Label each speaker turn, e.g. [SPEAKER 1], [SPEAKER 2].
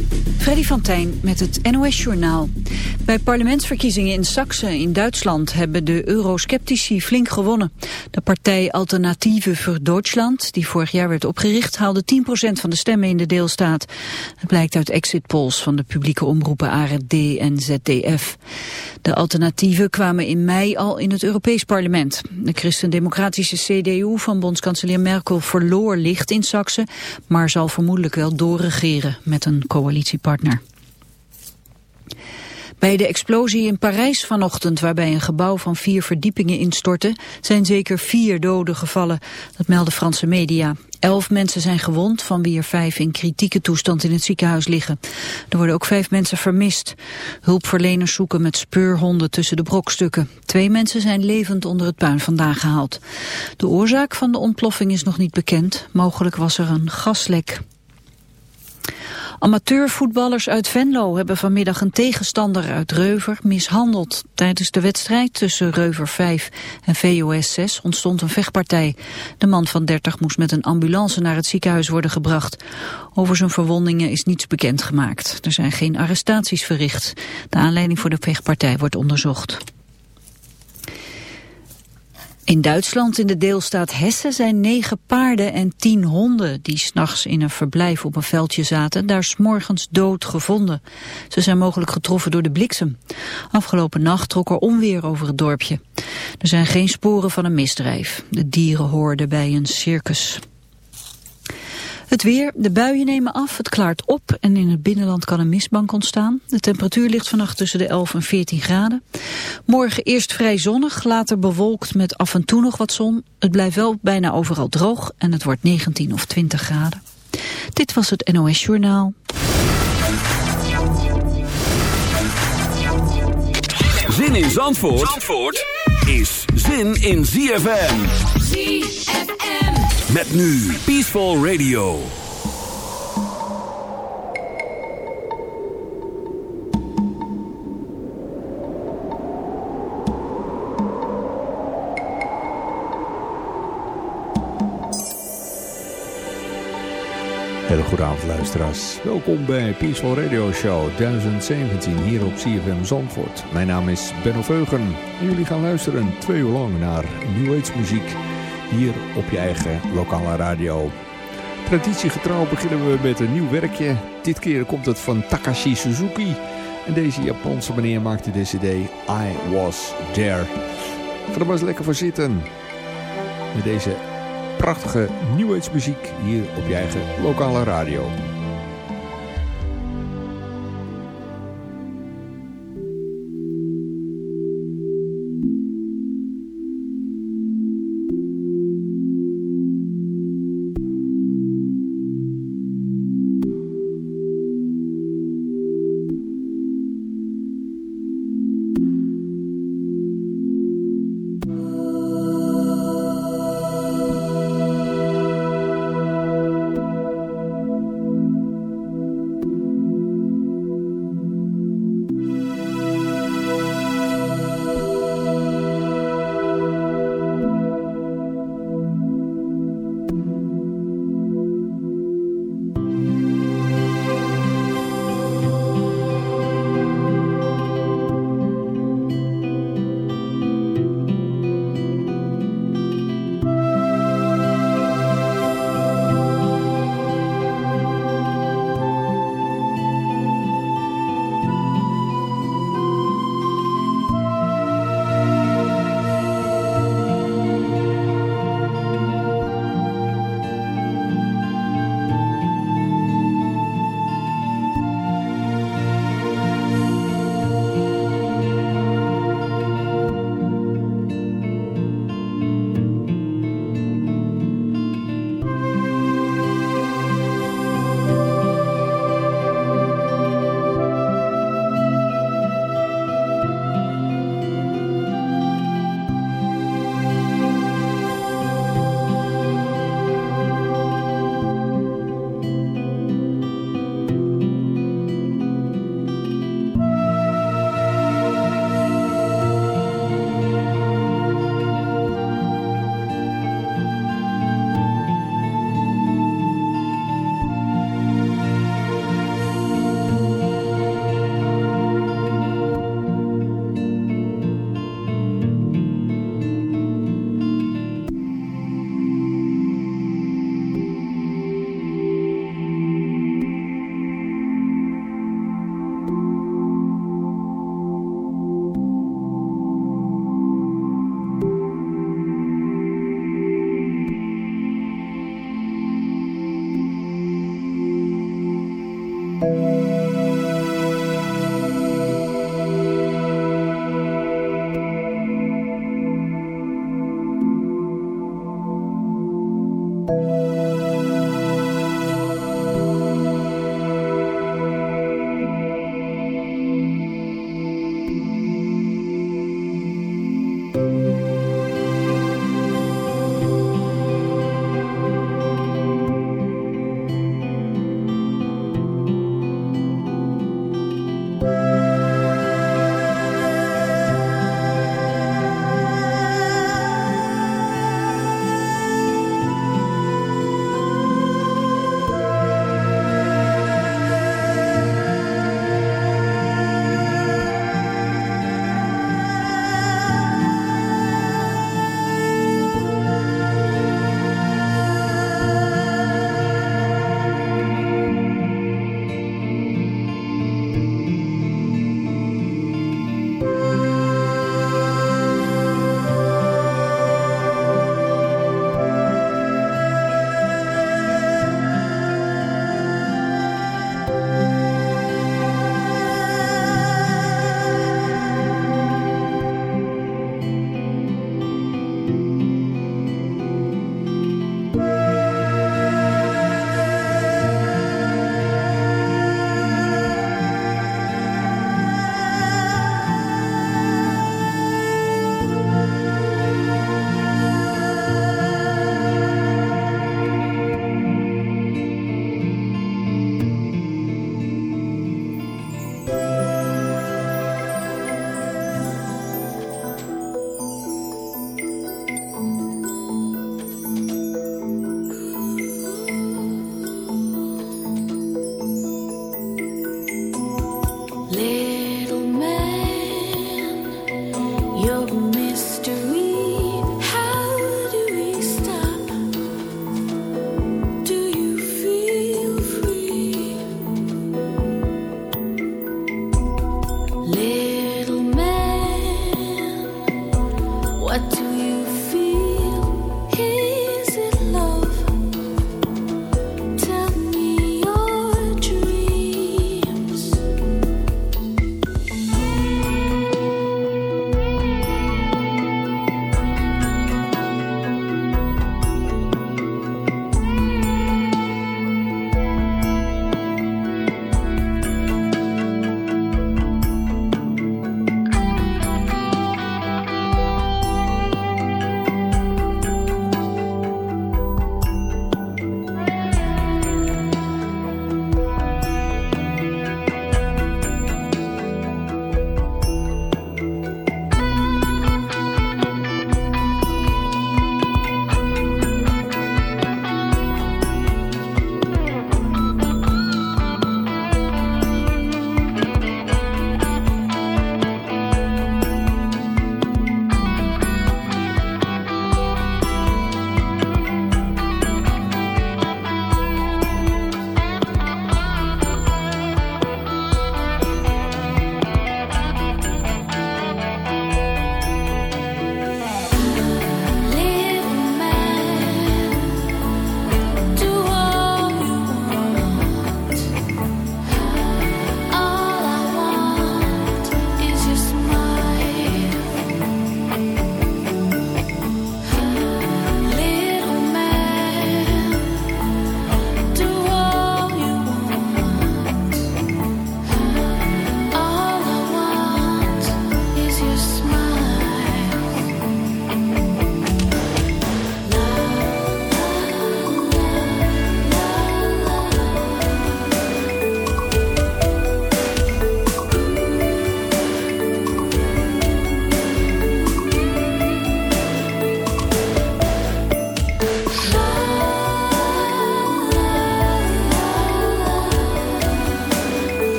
[SPEAKER 1] Thank you. Freddy van Tijn met het NOS-journaal. Bij parlementsverkiezingen in Saxe in Duitsland hebben de eurosceptici flink gewonnen. De partij Alternatieve voor Duitsland, die vorig jaar werd opgericht, haalde 10% van de stemmen in de deelstaat. Het blijkt uit exit polls van de publieke omroepen ARD en ZDF. De alternatieven kwamen in mei al in het Europees parlement. De christendemocratische CDU van bondskanselier Merkel verloor licht in Saxe, maar zal vermoedelijk wel doorregeren met een coalitiepartner. Bij de explosie in Parijs vanochtend, waarbij een gebouw van vier verdiepingen instortte, zijn zeker vier doden gevallen. Dat melden Franse media. Elf mensen zijn gewond, van wie er vijf in kritieke toestand in het ziekenhuis liggen. Er worden ook vijf mensen vermist. Hulpverleners zoeken met speurhonden tussen de brokstukken. Twee mensen zijn levend onder het puin vandaan gehaald. De oorzaak van de ontploffing is nog niet bekend. Mogelijk was er een gaslek. Amateurvoetballers uit Venlo hebben vanmiddag een tegenstander uit Reuver mishandeld. Tijdens de wedstrijd tussen Reuver 5 en VOS 6 ontstond een vechtpartij. De man van 30 moest met een ambulance naar het ziekenhuis worden gebracht. Over zijn verwondingen is niets bekendgemaakt. Er zijn geen arrestaties verricht. De aanleiding voor de vechtpartij wordt onderzocht. In Duitsland, in de deelstaat Hessen, zijn negen paarden en tien honden... die s'nachts in een verblijf op een veldje zaten, daar s'morgens dood gevonden. Ze zijn mogelijk getroffen door de bliksem. Afgelopen nacht trok er onweer over het dorpje. Er zijn geen sporen van een misdrijf. De dieren hoorden bij een circus. Het weer, de buien nemen af, het klaart op en in het binnenland kan een mistbank ontstaan. De temperatuur ligt vannacht tussen de 11 en 14 graden. Morgen eerst vrij zonnig, later bewolkt met af en toe nog wat zon. Het blijft wel bijna overal droog en het wordt 19 of 20 graden. Dit was het NOS Journaal.
[SPEAKER 2] Zin in Zandvoort, Zandvoort is zin in ZFM.
[SPEAKER 3] ZFM.
[SPEAKER 2] Met nu Peaceful Radio.
[SPEAKER 4] Hele goede avond luisteraars. Welkom bij Peaceful Radio Show 1017 hier op CFM Zandvoort. Mijn naam is Benno Veugen en jullie gaan luisteren twee uur lang naar New Age muziek hier op je eigen lokale radio. Traditiegetrouw beginnen we met een nieuw werkje. Dit keer komt het van Takashi Suzuki. En deze Japanse meneer maakte de cd I Was There. Ga er maar eens lekker voor zitten. Met deze prachtige New Age muziek hier op je eigen lokale radio.